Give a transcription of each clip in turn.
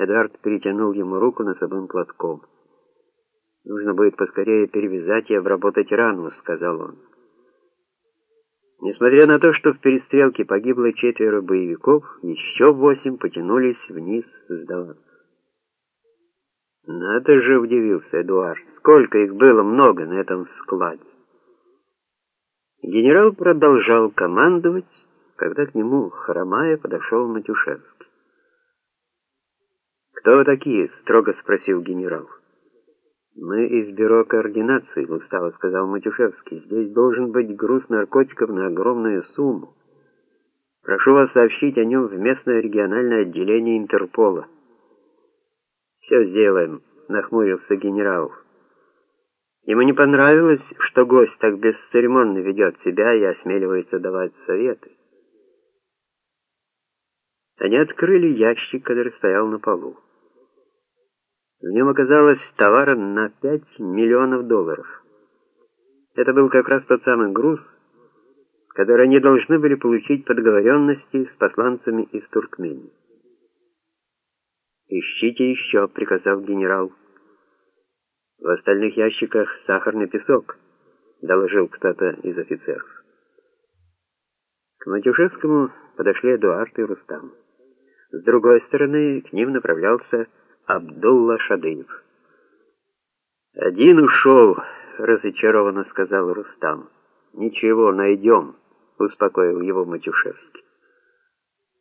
Эдуард перетянул ему руку носовым платком. «Нужно будет поскорее перевязать и обработать рану», — сказал он. Несмотря на то, что в перестрелке погибло четверо боевиков, еще восемь потянулись вниз сдаваться. «Надо же!» — удивился Эдуард. «Сколько их было много на этом складе!» Генерал продолжал командовать, когда к нему, хромая, подошел Матюшевский. «Кто такие?» — строго спросил генерал. «Мы из бюро координации», — устало сказал Матюшевский. «Здесь должен быть груз наркотиков на огромную сумму. Прошу вас сообщить о нем в местное региональное отделение Интерпола». «Все сделаем», — нахмурился генерал. Ему не понравилось, что гость так бесцеремонно ведет себя и осмеливается давать советы. Они открыли ящик, который стоял на полу. В нем оказалось товара на 5 миллионов долларов. Это был как раз тот самый груз, который они должны были получить по договоренности с посланцами из Туркмении. «Ищите еще», — приказал генерал. «В остальных ящиках сахарный песок», — доложил кто-то из офицеров. К Матюшевскому подошли Эдуард и Рустам. С другой стороны, к ним направлялся Абдулла Шадыев. «Один ушел», — разочарованно сказал Рустам. «Ничего, найдем», — успокоил его Матюшевский.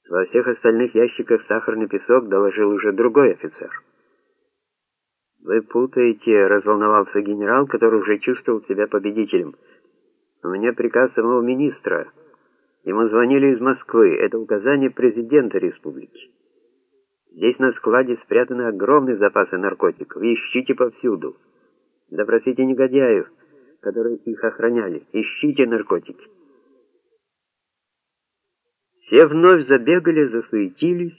Во всех остальных ящиках сахарный песок доложил уже другой офицер. «Вы путаете», — разволновался генерал, который уже чувствовал себя победителем. «У меня приказ самого министра. Ему звонили из Москвы. Это указание президента республики». Здесь на складе спрятаны огромные запасы наркотиков. Ищите повсюду. Допросите негодяев, которые их охраняли. Ищите наркотики. Все вновь забегали, засуетились,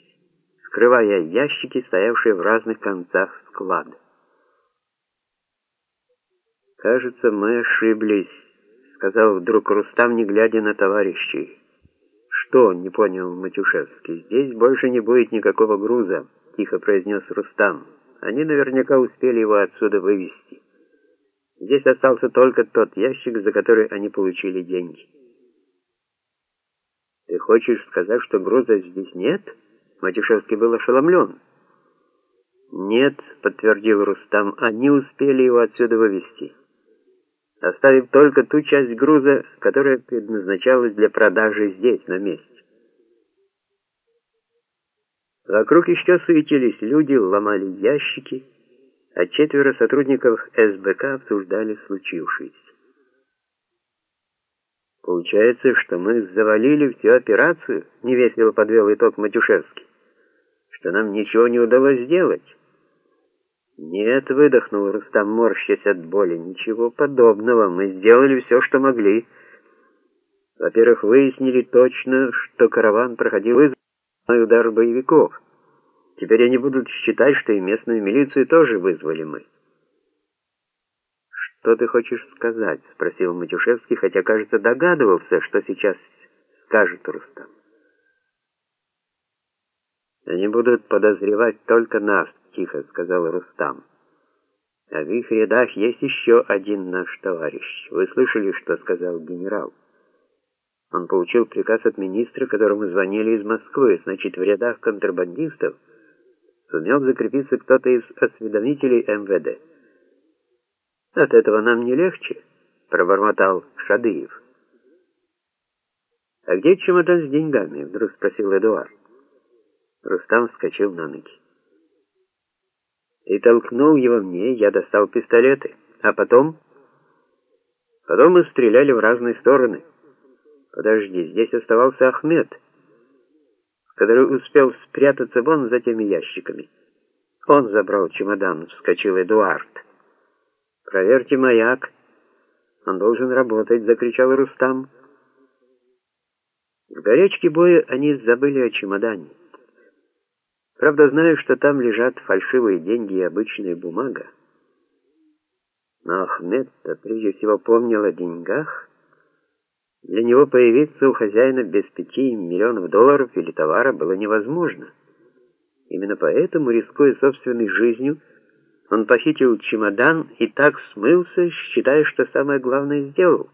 скрывая ящики, стоявшие в разных концах склада. «Кажется, мы ошиблись», — сказал вдруг Рустам, не глядя на товарищей. «Что?» — не понял Матюшевский. «Здесь больше не будет никакого груза», — тихо произнес Рустам. «Они наверняка успели его отсюда вывести. Здесь остался только тот ящик, за который они получили деньги». «Ты хочешь сказать, что груза здесь нет?» Матюшевский был ошеломлен. «Нет», — подтвердил Рустам, — «они успели его отсюда вывести» оставив только ту часть груза, которая предназначалась для продажи здесь, на месте. Вокруг еще суетились люди, ломали ящики, а четверо сотрудников СБК обсуждали случившееся. Получается, что мы завалили всю операцию, невесело подвел итог Матюшевский, что нам ничего не удалось сделать. «Нет», — выдохнул Рустам, морщась от боли, — «ничего подобного. Мы сделали все, что могли. Во-первых, выяснили точно, что караван проходил из удар боевиков. Теперь они будут считать, что и местную милицию тоже вызвали мы». «Что ты хочешь сказать?» — спросил Матюшевский, хотя, кажется, догадывался, что сейчас скажет Рустам. «Они будут подозревать только нас». — тихо сказал Рустам. «А в их рядах есть еще один наш товарищ. Вы слышали, что сказал генерал? Он получил приказ от министра, которому звонили из Москвы. Значит, в рядах контрабандистов сумел закрепиться кто-то из осведомителей МВД. От этого нам не легче», — пробормотал Шадыев. «А где чемодан с деньгами?» — вдруг спросил Эдуард. Рустам вскочил на ноги и толкнул его мне, я достал пистолеты. А потом... Потом мы стреляли в разные стороны. Подожди, здесь оставался Ахмед, который успел спрятаться вон за теми ящиками. Он забрал чемодан, вскочил Эдуард. «Проверьте маяк. Он должен работать», — закричал Рустам. В горячке боя они забыли о чемодане. Правда, знаю, что там лежат фальшивые деньги и обычная бумага. Но Ахмед-то прежде всего помнил о деньгах. Для него появиться у хозяина без пяти миллионов долларов или товара было невозможно. Именно поэтому, рискуя собственной жизнью, он похитил чемодан и так смылся, считая, что самое главное сделал.